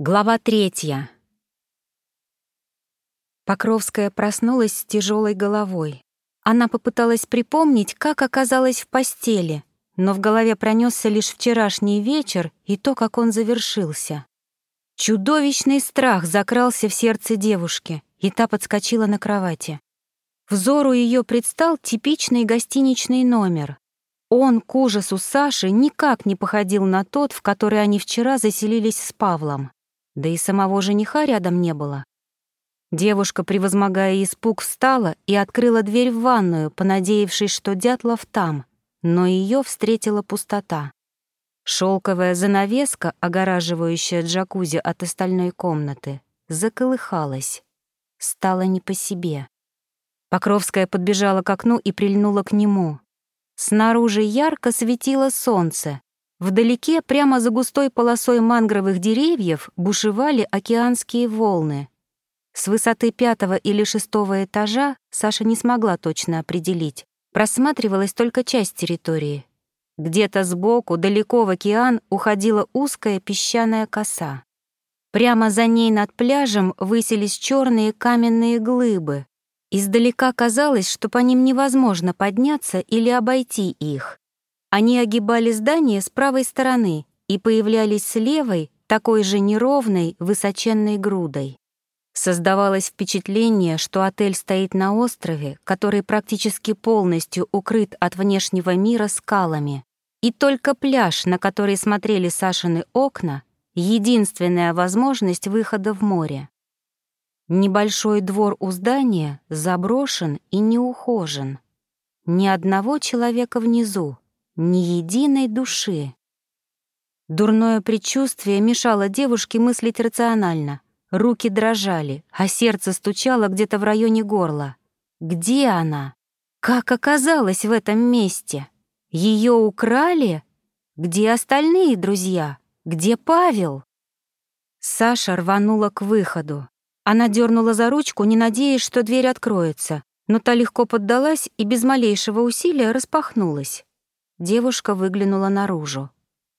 Глава третья. Покровская проснулась с тяжелой головой. Она попыталась припомнить, как оказалась в постели, но в голове пронесся лишь вчерашний вечер и то, как он завершился. Чудовищный страх закрался в сердце девушки, и та подскочила на кровати. Взору ее предстал типичный гостиничный номер. Он, к ужасу Саши, никак не походил на тот, в который они вчера заселились с Павлом. Да и самого жениха рядом не было. Девушка, превозмогая испуг, встала и открыла дверь в ванную, понадеявшись, что Дятлов там, но ее встретила пустота. Шелковая занавеска, огораживающая джакузи от остальной комнаты, заколыхалась. Стало не по себе. Покровская подбежала к окну и прильнула к нему. Снаружи ярко светило солнце, Вдалеке, прямо за густой полосой мангровых деревьев, бушевали океанские волны. С высоты пятого или шестого этажа Саша не смогла точно определить. Просматривалась только часть территории. Где-то сбоку, далеко в океан, уходила узкая песчаная коса. Прямо за ней над пляжем высились черные каменные глыбы. Издалека казалось, что по ним невозможно подняться или обойти их. Они огибали здание с правой стороны и появлялись с левой, такой же неровной, высоченной грудой. Создавалось впечатление, что отель стоит на острове, который практически полностью укрыт от внешнего мира скалами. И только пляж, на который смотрели Сашины окна, единственная возможность выхода в море. Небольшой двор у здания заброшен и неухожен. Ни одного человека внизу, ни единой души. Дурное предчувствие мешало девушке мыслить рационально. Руки дрожали, а сердце стучало где-то в районе горла. Где она? Как оказалась в этом месте? Ее украли? Где остальные друзья? Где Павел? Саша рванула к выходу. Она дернула за ручку, не надеясь, что дверь откроется, но та легко поддалась и без малейшего усилия распахнулась. Девушка выглянула наружу.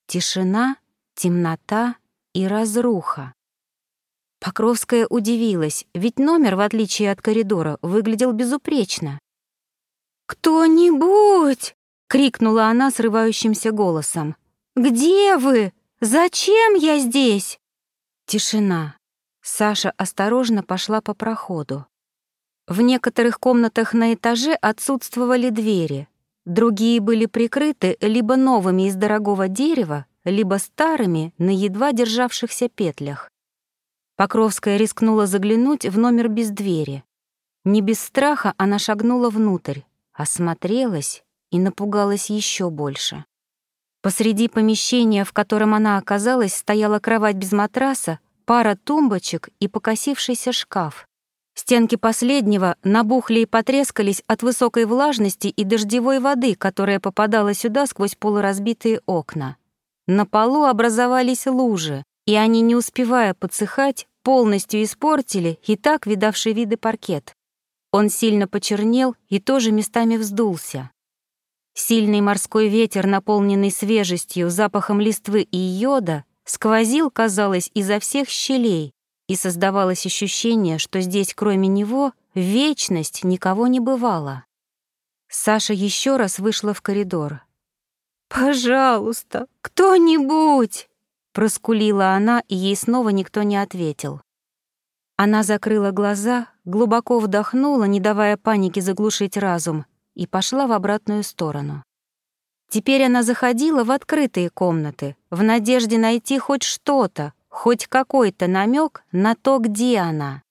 Тишина, темнота и разруха. Покровская удивилась, ведь номер, в отличие от коридора, выглядел безупречно. «Кто-нибудь!» — крикнула она срывающимся голосом. «Где вы? Зачем я здесь?» Тишина. Саша осторожно пошла по проходу. В некоторых комнатах на этаже отсутствовали двери, Другие были прикрыты либо новыми из дорогого дерева, либо старыми на едва державшихся петлях. Покровская рискнула заглянуть в номер без двери. Не без страха она шагнула внутрь, осмотрелась и напугалась еще больше. Посреди помещения, в котором она оказалась, стояла кровать без матраса, пара тумбочек и покосившийся шкаф. Стенки последнего набухли и потрескались от высокой влажности и дождевой воды, которая попадала сюда сквозь полуразбитые окна. На полу образовались лужи, и они, не успевая подсыхать, полностью испортили и так видавший виды паркет. Он сильно почернел и тоже местами вздулся. Сильный морской ветер, наполненный свежестью, запахом листвы и йода, сквозил, казалось, изо всех щелей, и создавалось ощущение, что здесь, кроме него, вечность никого не бывало. Саша еще раз вышла в коридор. «Пожалуйста, кто-нибудь!» Проскулила она, и ей снова никто не ответил. Она закрыла глаза, глубоко вдохнула, не давая панике заглушить разум, и пошла в обратную сторону. Теперь она заходила в открытые комнаты, в надежде найти хоть что-то, хоть какой-то намек на то, где она.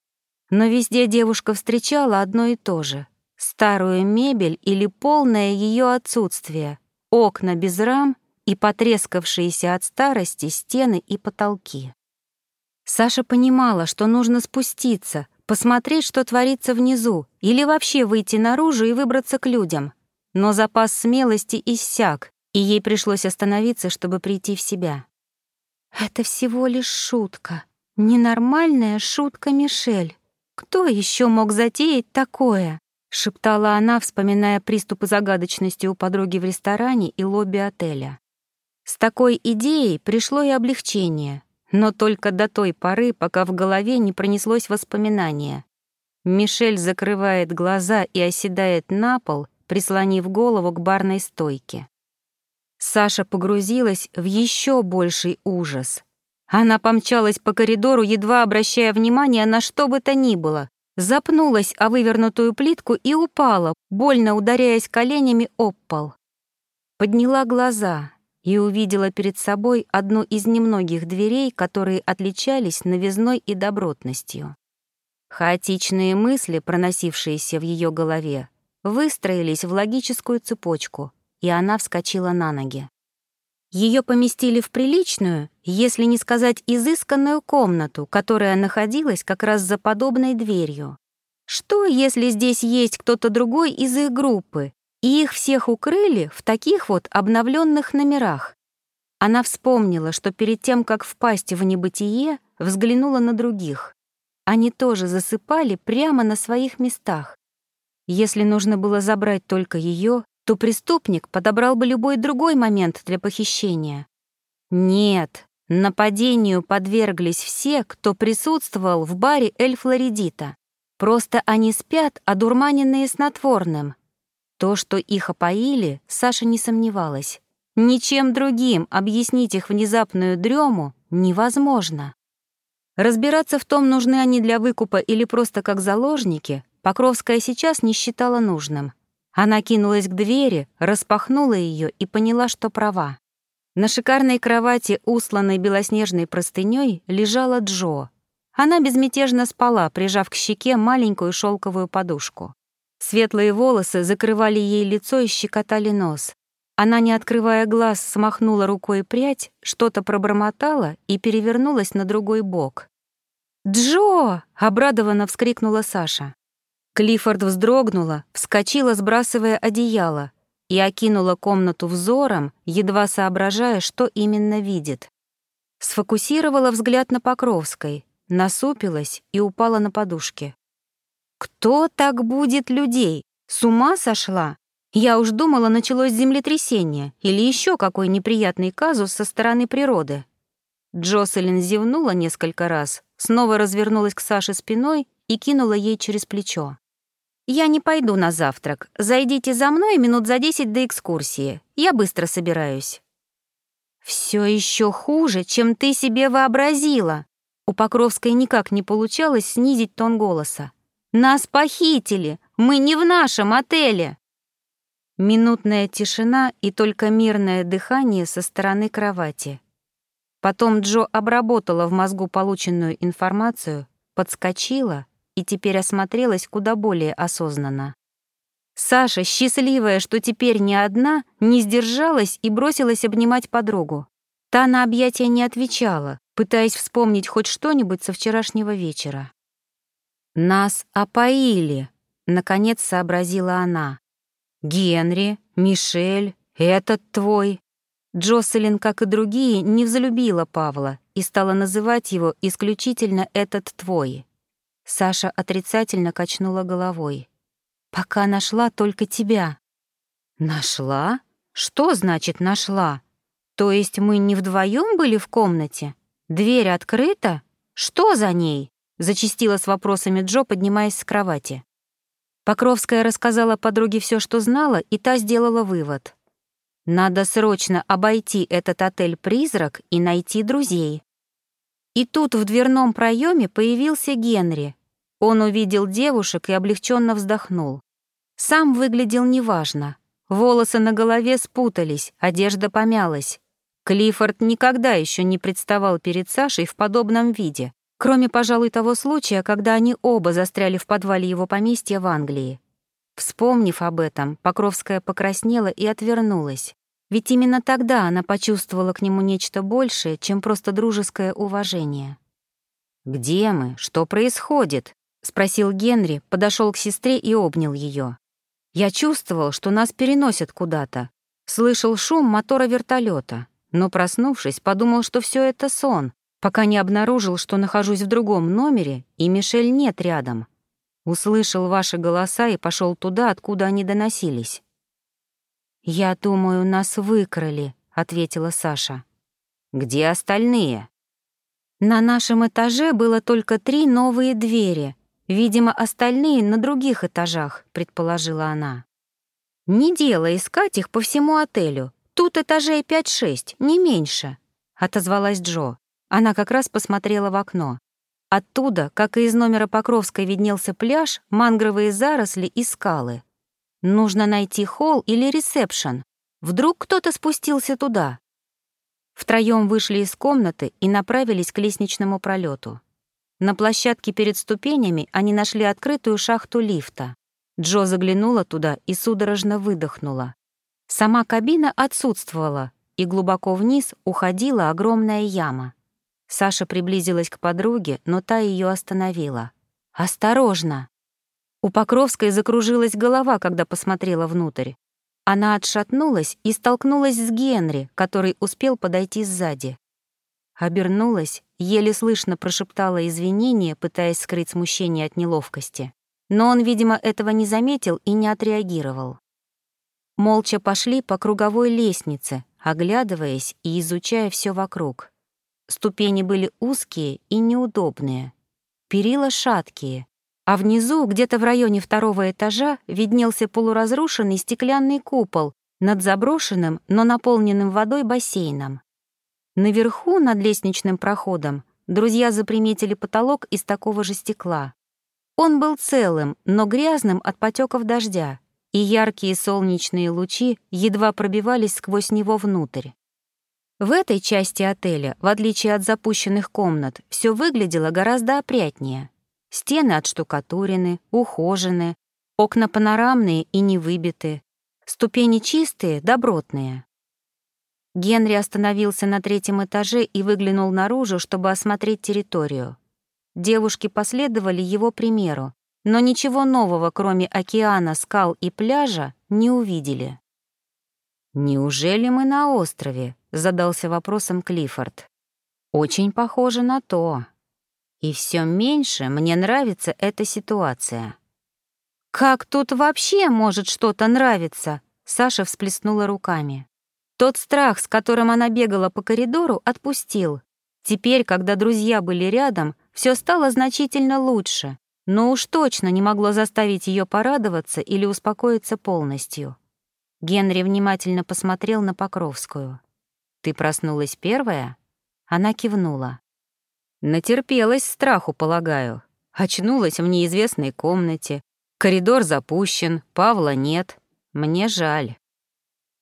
Но везде девушка встречала одно и то же — старую мебель или полное ее отсутствие, окна без рам и потрескавшиеся от старости стены и потолки. Саша понимала, что нужно спуститься, посмотреть, что творится внизу, или вообще выйти наружу и выбраться к людям. Но запас смелости иссяк, и ей пришлось остановиться, чтобы прийти в себя. Это всего лишь шутка. Ненормальная шутка Мишель. Кто еще мог затеять такое? шептала она, вспоминая приступы загадочности у подруги в ресторане и лобби отеля. С такой идеей пришло и облегчение, но только до той поры, пока в голове не пронеслось воспоминание. Мишель закрывает глаза и оседает на пол, прислонив голову к барной стойке. Саша погрузилась в еще больший ужас. Она помчалась по коридору, едва обращая внимание на что бы то ни было, запнулась о вывернутую плитку и упала, больно ударяясь коленями об пол. Подняла глаза и увидела перед собой одну из немногих дверей, которые отличались новизной и добротностью. Хаотичные мысли, проносившиеся в ее голове, выстроились в логическую цепочку, и она вскочила на ноги. Ее поместили в приличную, если не сказать изысканную комнату, которая находилась как раз за подобной дверью. Что, если здесь есть кто-то другой из их группы, и их всех укрыли в таких вот обновленных номерах? Она вспомнила, что перед тем, как впасть в небытие, взглянула на других. Они тоже засыпали прямо на своих местах. Если нужно было забрать только ее, то преступник подобрал бы любой другой момент для похищения. Нет, нападению подверглись все, кто присутствовал в баре «Эль Флоридита». Просто они спят, одурманенные снотворным. То, что их опоили, Саша не сомневалась. Ничем другим объяснить их внезапную дрему невозможно. Разбираться в том, нужны они для выкупа или просто как заложники, Покровская сейчас не считала нужным. Она кинулась к двери, распахнула ее и поняла, что права. На шикарной кровати, усланной белоснежной простыней, лежала Джо. Она безмятежно спала, прижав к щеке маленькую шелковую подушку. Светлые волосы закрывали ей лицо и щекотали нос. Она, не открывая глаз, смахнула рукой прядь, что-то пробормотала и перевернулась на другой бок. «Джо!» — обрадованно вскрикнула Саша. Клиффорд вздрогнула, вскочила, сбрасывая одеяло, и окинула комнату взором, едва соображая, что именно видит. Сфокусировала взгляд на Покровской, насупилась и упала на подушке. «Кто так будет людей? С ума сошла? Я уж думала, началось землетрясение или еще какой неприятный казус со стороны природы». Джоселин зевнула несколько раз, снова развернулась к Саше спиной и кинула ей через плечо. «Я не пойду на завтрак. Зайдите за мной минут за десять до экскурсии. Я быстро собираюсь». Все еще хуже, чем ты себе вообразила». У Покровской никак не получалось снизить тон голоса. «Нас похитили! Мы не в нашем отеле!» Минутная тишина и только мирное дыхание со стороны кровати. Потом Джо обработала в мозгу полученную информацию, подскочила и теперь осмотрелась куда более осознанно. Саша, счастливая, что теперь не одна, не сдержалась и бросилась обнимать подругу. Та на объятия не отвечала, пытаясь вспомнить хоть что-нибудь со вчерашнего вечера. «Нас опоили», — наконец сообразила она. «Генри, Мишель, этот твой». Джоселин, как и другие, не взлюбила Павла и стала называть его исключительно «этот твой». Саша отрицательно качнула головой. «Пока нашла только тебя». «Нашла? Что значит «нашла»? То есть мы не вдвоем были в комнате? Дверь открыта? Что за ней?» Зачистила с вопросами Джо, поднимаясь с кровати. Покровская рассказала подруге все, что знала, и та сделала вывод. «Надо срочно обойти этот отель-призрак и найти друзей». И тут в дверном проеме появился Генри, он увидел девушек и облегченно вздохнул. Сам выглядел неважно. Волосы на голове спутались, одежда помялась. Клиффорд никогда еще не представал перед Сашей в подобном виде, кроме, пожалуй, того случая, когда они оба застряли в подвале его поместья в Англии. Вспомнив об этом, Покровская покраснела и отвернулась. Ведь именно тогда она почувствовала к нему нечто большее, чем просто дружеское уважение. «Где мы? Что происходит?» — спросил Генри, подошел к сестре и обнял ее. Я чувствовал, что нас переносят куда-то. Слышал шум мотора вертолета, но, проснувшись, подумал, что все это сон, пока не обнаружил, что нахожусь в другом номере, и Мишель нет рядом. Услышал ваши голоса и пошел туда, откуда они доносились. «Я думаю, нас выкрали», — ответила Саша. «Где остальные?» На нашем этаже было только три новые двери. Видимо, остальные на других этажах, предположила она. Не дело искать их по всему отелю. Тут этажей 5-6, не меньше, отозвалась Джо. Она как раз посмотрела в окно. Оттуда, как и из номера Покровской, виднелся пляж, мангровые заросли и скалы. Нужно найти холл или ресепшн. Вдруг кто-то спустился туда. Втроем вышли из комнаты и направились к лестничному пролету. На площадке перед ступенями они нашли открытую шахту лифта. Джо заглянула туда и судорожно выдохнула. Сама кабина отсутствовала, и глубоко вниз уходила огромная яма. Саша приблизилась к подруге, но та ее остановила. «Осторожно!» У Покровской закружилась голова, когда посмотрела внутрь. Она отшатнулась и столкнулась с Генри, который успел подойти сзади. Обернулась, еле слышно прошептала извинения, пытаясь скрыть смущение от неловкости. Но он, видимо, этого не заметил и не отреагировал. Молча пошли по круговой лестнице, оглядываясь и изучая все вокруг. Ступени были узкие и неудобные. Перила шаткие, а внизу, где-то в районе второго этажа, виднелся полуразрушенный стеклянный купол над заброшенным, но наполненным водой бассейном. Наверху, над лестничным проходом, друзья заприметили потолок из такого же стекла. Он был целым, но грязным от потеков дождя, и яркие солнечные лучи едва пробивались сквозь него внутрь. В этой части отеля, в отличие от запущенных комнат, все выглядело гораздо опрятнее. Стены отштукатурены, ухожены, окна панорамные и не выбиты, ступени чистые, добротные. Генри остановился на третьем этаже и выглянул наружу, чтобы осмотреть территорию. Девушки последовали его примеру, но ничего нового, кроме океана, скал и пляжа, не увидели. «Неужели мы на острове?» — задался вопросом Клиффорд. «Очень похоже на то», и все меньше мне нравится эта ситуация. «Как тут вообще может что-то нравиться?» Саша всплеснула руками. Тот страх, с которым она бегала по коридору, отпустил. Теперь, когда друзья были рядом, все стало значительно лучше, но уж точно не могло заставить ее порадоваться или успокоиться полностью. Генри внимательно посмотрел на Покровскую. «Ты проснулась первая?» Она кивнула. Натерпелась страху, полагаю. Очнулась в неизвестной комнате. Коридор запущен, Павла нет. Мне жаль.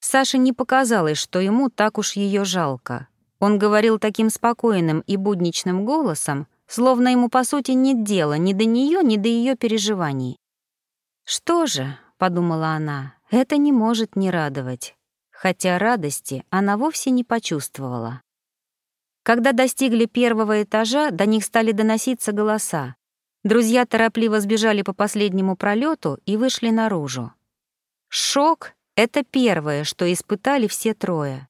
Саше не показалось, что ему так уж ее жалко. Он говорил таким спокойным и будничным голосом, словно ему, по сути, нет дела ни до нее, ни до ее переживаний. «Что же», — подумала она, — «это не может не радовать». Хотя радости она вовсе не почувствовала. Когда достигли первого этажа, до них стали доноситься голоса. Друзья торопливо сбежали по последнему пролету и вышли наружу. Шок — это первое, что испытали все трое.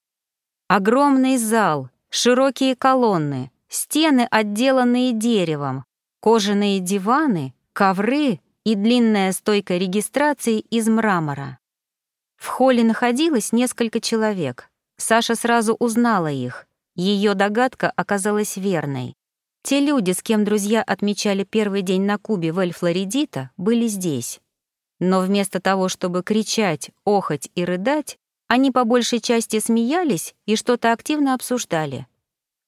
Огромный зал, широкие колонны, стены, отделанные деревом, кожаные диваны, ковры и длинная стойка регистрации из мрамора. В холле находилось несколько человек. Саша сразу узнала их. Ее догадка оказалась верной. Те люди, с кем друзья отмечали первый день на Кубе в Эль-Флоридита, были здесь. Но вместо того, чтобы кричать, охать и рыдать, они по большей части смеялись и что-то активно обсуждали.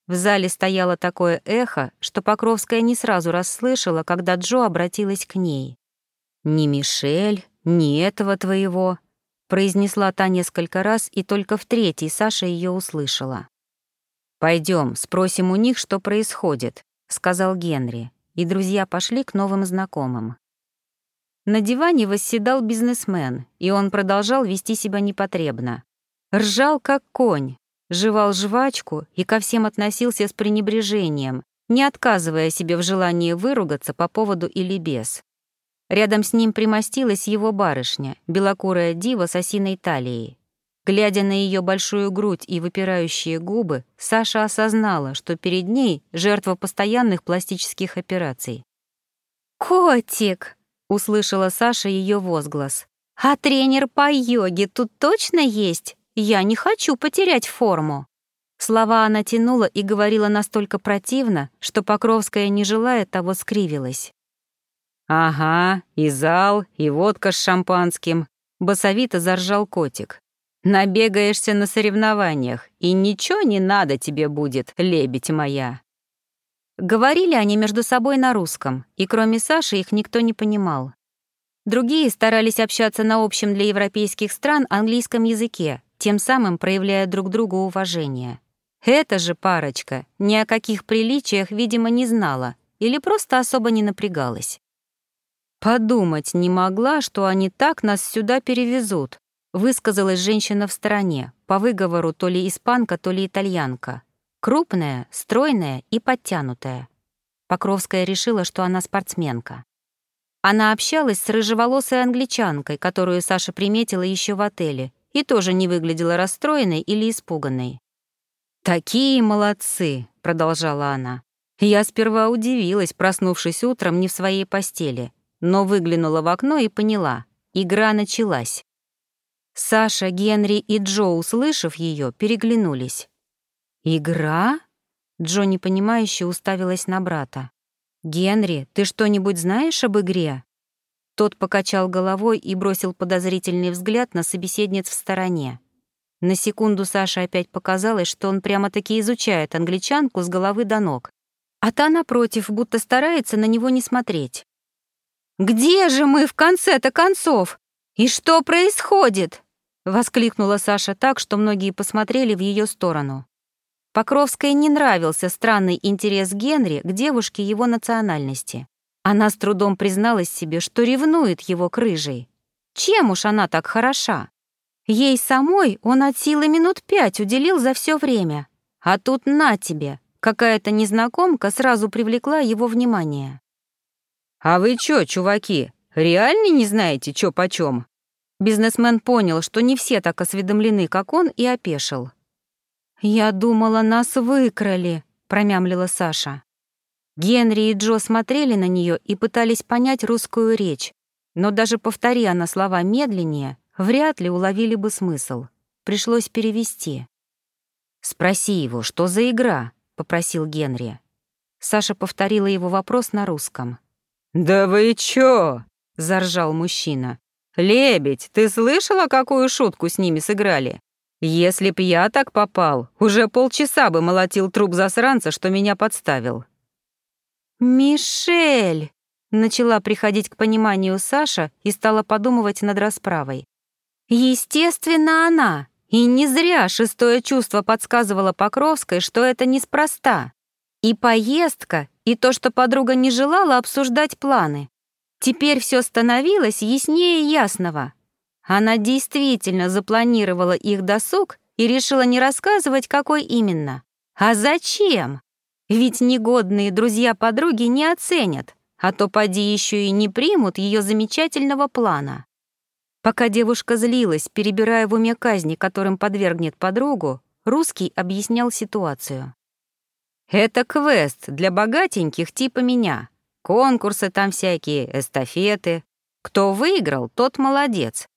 В зале стояло такое эхо, что Покровская не сразу расслышала, когда Джо обратилась к ней. «Ни Мишель, ни этого твоего», — произнесла та несколько раз, и только в третий Саша ее услышала. Пойдем, спросим у них, что происходит», — сказал Генри, и друзья пошли к новым знакомым. На диване восседал бизнесмен, и он продолжал вести себя непотребно. Ржал, как конь, жевал жвачку и ко всем относился с пренебрежением, не отказывая себе в желании выругаться по поводу или без. Рядом с ним примостилась его барышня, белокурая дива с осиной талией. Глядя на ее большую грудь и выпирающие губы, Саша осознала, что перед ней жертва постоянных пластических операций. «Котик!» — услышала Саша ее возглас. «А тренер по йоге тут точно есть? Я не хочу потерять форму!» Слова она тянула и говорила настолько противно, что Покровская, не желая того, скривилась. «Ага, и зал, и водка с шампанским», — басовито заржал котик. «Набегаешься на соревнованиях, и ничего не надо тебе будет, лебедь моя». Говорили они между собой на русском, и кроме Саши их никто не понимал. Другие старались общаться на общем для европейских стран английском языке, тем самым проявляя друг другу уважение. Эта же парочка ни о каких приличиях, видимо, не знала или просто особо не напрягалась. «Подумать не могла, что они так нас сюда перевезут», высказалась женщина в стороне, по выговору то ли испанка, то ли итальянка. Крупная, стройная и подтянутая. Покровская решила, что она спортсменка. Она общалась с рыжеволосой англичанкой, которую Саша приметила еще в отеле, и тоже не выглядела расстроенной или испуганной. «Такие молодцы!» — продолжала она. Я сперва удивилась, проснувшись утром не в своей постели, но выглянула в окно и поняла — игра началась. Саша, Генри и Джо, услышав ее, переглянулись. «Игра?» — Джо непонимающе уставилась на брата. «Генри, ты что-нибудь знаешь об игре?» Тот покачал головой и бросил подозрительный взгляд на собеседниц в стороне. На секунду Саше опять показалось, что он прямо-таки изучает англичанку с головы до ног, а та, напротив, будто старается на него не смотреть. «Где же мы в конце-то концов? И что происходит?» — воскликнула Саша так, что многие посмотрели в ее сторону. Покровской не нравился странный интерес Генри к девушке его национальности. Она с трудом призналась себе, что ревнует его к рыжей. Чем уж она так хороша? Ей самой он от силы минут пять уделил за все время. А тут на тебе, какая-то незнакомка сразу привлекла его внимание. «А вы чё, чуваки, реально не знаете, чё почем?» Бизнесмен понял, что не все так осведомлены, как он, и опешил. «Я думала, нас выкрали», — промямлила Саша. Генри и Джо смотрели на нее и пытались понять русскую речь, но даже повтори она слова медленнее, вряд ли уловили бы смысл. Пришлось перевести. «Спроси его, что за игра?» — попросил Генри. Саша повторила его вопрос на русском. «Да вы чё?» — заржал мужчина. «Лебедь, ты слышала, какую шутку с ними сыграли? Если б я так попал, уже полчаса бы молотил труп засранца, что меня подставил». «Мишель!» — начала приходить к пониманию Саша и стала подумывать над расправой. Естественно, она. И не зря шестое чувство подсказывало Покровской, что это неспроста. И поездка, и то, что подруга не желала обсуждать планы. Теперь все становилось яснее ясного. Она действительно запланировала их досуг и решила не рассказывать, какой именно. А зачем? Ведь негодные друзья подруги не оценят, а то поди еще и не примут ее замечательного плана. Пока девушка злилась, перебирая в уме казни, которым подвергнет подругу, русский объяснял ситуацию. «Это квест для богатеньких типа меня. Конкурсы там всякие, эстафеты. Кто выиграл, тот молодец.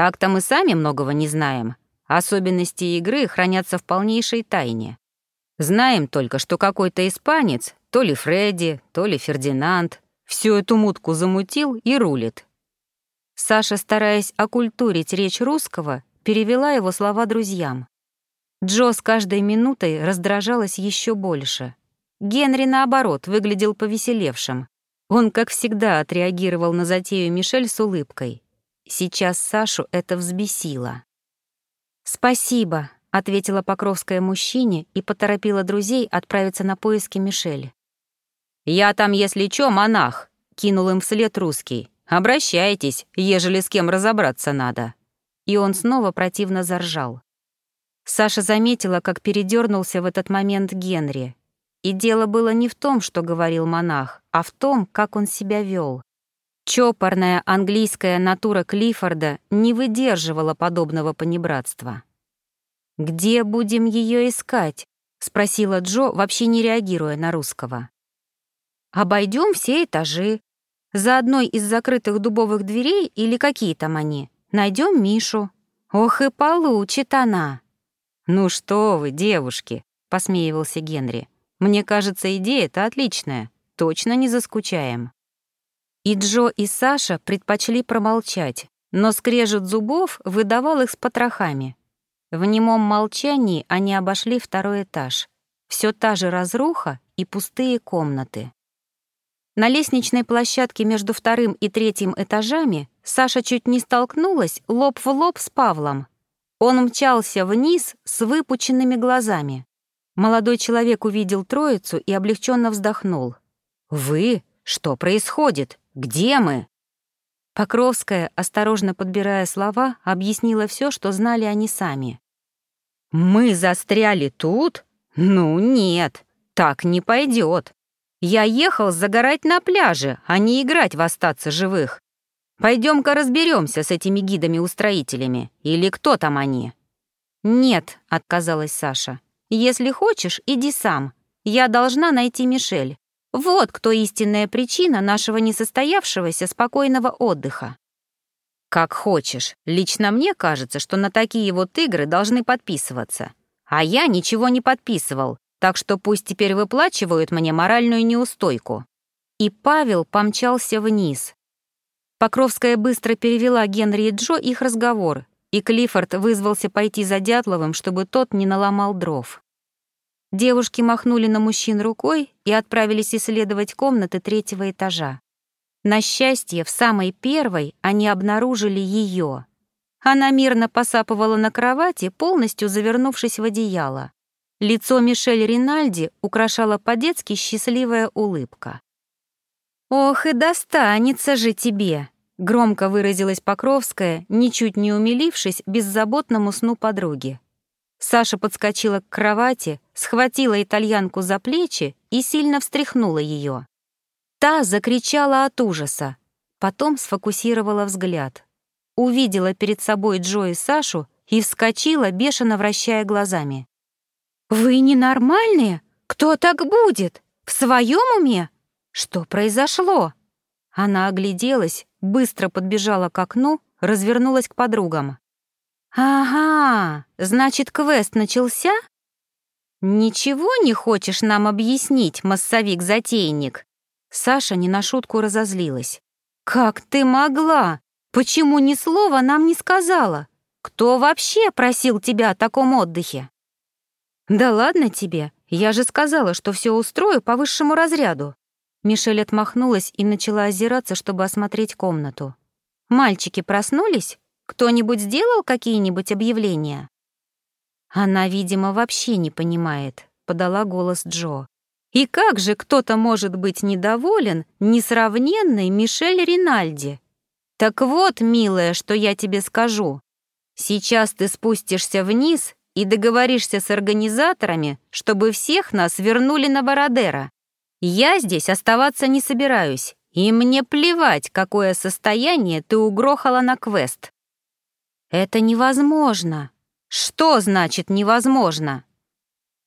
Так-то мы сами многого не знаем. Особенности игры хранятся в полнейшей тайне. Знаем только, что какой-то испанец, то ли Фредди, то ли Фердинанд, всю эту мутку замутил и рулит, Саша, стараясь окультурить речь русского, перевела его слова друзьям. Джо с каждой минутой раздражалась еще больше. Генри, наоборот, выглядел повеселевшим. Он, как всегда, отреагировал на затею Мишель с улыбкой. Сейчас Сашу это взбесило. «Спасибо», — ответила Покровская мужчине и поторопила друзей отправиться на поиски Мишель. «Я там, если чё, монах», — кинул им вслед русский. Обращайтесь, ежели с кем разобраться надо». И он снова противно заржал. Саша заметила, как передернулся в этот момент Генри. И дело было не в том, что говорил монах, а в том, как он себя вел. Чопорная английская натура Клиффорда не выдерживала подобного понебратства. «Где будем ее искать?» — спросила Джо, вообще не реагируя на русского. Обойдем все этажи, за одной из закрытых дубовых дверей, или какие там они, найдем Мишу. Ох и получит она. «Ну что вы, девушки!» — посмеивался Генри. «Мне кажется, идея-то отличная. Точно не заскучаем». И Джо, и Саша предпочли промолчать, но скрежет зубов выдавал их с потрохами. В немом молчании они обошли второй этаж. Все та же разруха и пустые комнаты. На лестничной площадке между вторым и третьим этажами Саша чуть не столкнулась лоб в лоб с Павлом. Он мчался вниз с выпученными глазами. Молодой человек увидел троицу и облегченно вздохнул. «Вы? Что происходит? Где мы?» Покровская, осторожно подбирая слова, объяснила все, что знали они сами. «Мы застряли тут? Ну нет, так не пойдет. Я ехал загорать на пляже, а не играть в остаться живых. Пойдем-ка разберемся с этими гидами-устроителями. Или кто там они?» «Нет», — отказалась Саша. «Если хочешь, иди сам. Я должна найти Мишель. Вот кто истинная причина нашего несостоявшегося спокойного отдыха. Как хочешь. Лично мне кажется, что на такие вот игры должны подписываться. А я ничего не подписывал, так что пусть теперь выплачивают мне моральную неустойку. И Павел помчался вниз. Покровская быстро перевела Генри и Джо их разговор, и Клиффорд вызвался пойти за Дятловым, чтобы тот не наломал дров. Девушки махнули на мужчин рукой и отправились исследовать комнаты третьего этажа. На счастье, в самой первой они обнаружили ее. Она мирно посапывала на кровати, полностью завернувшись в одеяло. Лицо Мишель Ринальди украшала по-детски счастливая улыбка. «Ох, и достанется же тебе!» — громко выразилась Покровская, ничуть не умилившись беззаботному сну подруги. Саша подскочила к кровати, схватила итальянку за плечи и сильно встряхнула ее. Та закричала от ужаса, потом сфокусировала взгляд. Увидела перед собой Джо и Сашу и вскочила, бешено вращая глазами. «Вы ненормальные? Кто так будет? В своем уме? Что произошло?» Она огляделась, быстро подбежала к окну, развернулась к подругам. «Ага, значит, квест начался?» «Ничего не хочешь нам объяснить, массовик-затейник?» Саша не на шутку разозлилась. «Как ты могла? Почему ни слова нам не сказала? Кто вообще просил тебя о таком отдыхе?» «Да ладно тебе, я же сказала, что все устрою по высшему разряду». Мишель отмахнулась и начала озираться, чтобы осмотреть комнату. «Мальчики проснулись? Кто-нибудь сделал какие-нибудь объявления?» «Она, видимо, вообще не понимает», — подала голос Джо. «И как же кто-то может быть недоволен несравненной Мишель Ринальди? Так вот, милая, что я тебе скажу. Сейчас ты спустишься вниз и договоришься с организаторами, чтобы всех нас вернули на Бородера. Я здесь оставаться не собираюсь, и мне плевать, какое состояние ты угрохала на квест. Это невозможно. Что значит невозможно?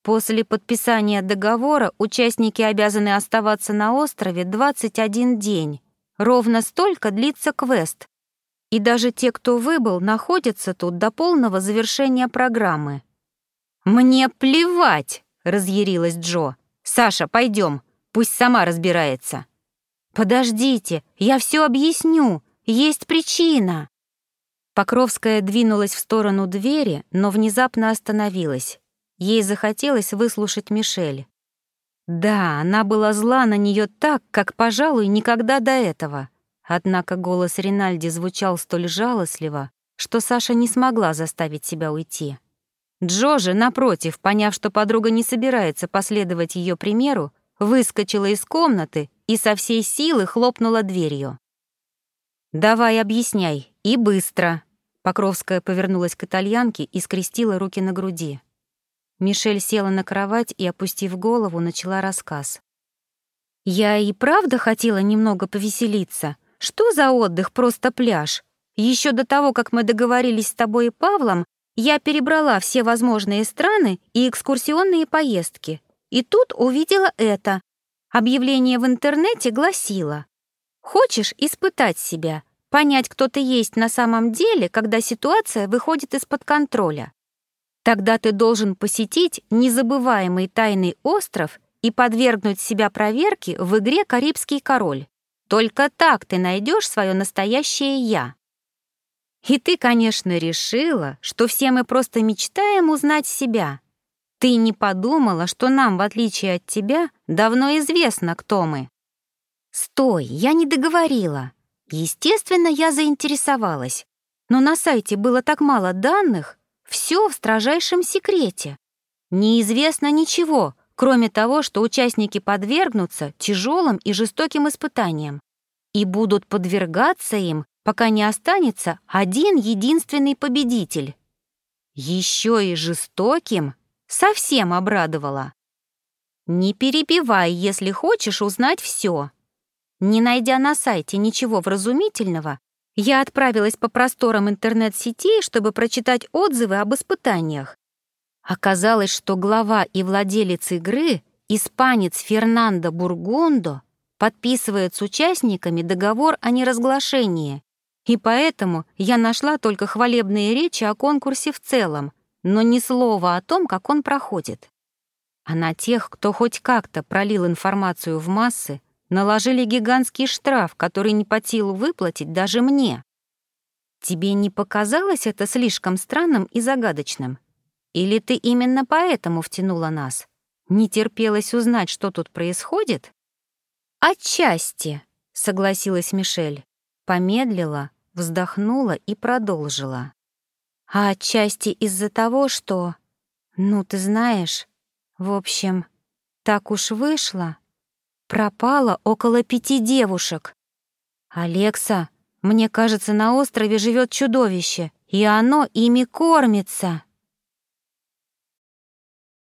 После подписания договора участники обязаны оставаться на острове 21 день. Ровно столько длится квест. И даже те, кто выбыл, находятся тут до полного завершения программы. «Мне плевать!» — разъярилась Джо. «Саша, пойдем, пусть сама разбирается». «Подождите, я все объясню. Есть причина». Покровская двинулась в сторону двери, но внезапно остановилась. Ей захотелось выслушать Мишель. Да, она была зла на нее так, как, пожалуй, никогда до этого. Однако голос Ринальди звучал столь жалостливо, что Саша не смогла заставить себя уйти. Джо же, напротив, поняв, что подруга не собирается последовать ее примеру, выскочила из комнаты и со всей силы хлопнула дверью. «Давай объясняй, и быстро!» Покровская повернулась к итальянке и скрестила руки на груди. Мишель села на кровать и, опустив голову, начала рассказ. «Я и правда хотела немного повеселиться. Что за отдых, просто пляж? Еще до того, как мы договорились с тобой и Павлом, я перебрала все возможные страны и экскурсионные поездки. И тут увидела это. Объявление в интернете гласило «Хочешь испытать себя? Понять, кто ты есть на самом деле, когда ситуация выходит из-под контроля. Тогда ты должен посетить незабываемый тайный остров и подвергнуть себя проверке в игре «Карибский король». Только так ты найдешь свое настоящее «я». И ты, конечно, решила, что все мы просто мечтаем узнать себя. Ты не подумала, что нам, в отличие от тебя, давно известно, кто мы. Стой, я не договорила. Естественно, я заинтересовалась. Но на сайте было так мало данных, все в строжайшем секрете. Неизвестно ничего, кроме того, что участники подвергнутся тяжелым и жестоким испытаниям и будут подвергаться им пока не останется один единственный победитель. Еще и жестоким совсем обрадовала. Не перебивай, если хочешь узнать все. Не найдя на сайте ничего вразумительного, я отправилась по просторам интернет-сетей, чтобы прочитать отзывы об испытаниях. Оказалось, что глава и владелец игры, испанец Фернандо Бургундо, подписывает с участниками договор о неразглашении и поэтому я нашла только хвалебные речи о конкурсе в целом, но ни слова о том, как он проходит. А на тех, кто хоть как-то пролил информацию в массы, наложили гигантский штраф, который не по силу выплатить даже мне. Тебе не показалось это слишком странным и загадочным? Или ты именно поэтому втянула нас? Не терпелось узнать, что тут происходит? Отчасти, согласилась Мишель. Помедлила, вздохнула и продолжила. А отчасти из-за того, что... Ну, ты знаешь, в общем, так уж вышло. Пропало около пяти девушек. «Алекса, мне кажется, на острове живет чудовище, и оно ими кормится».